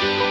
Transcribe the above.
Bye.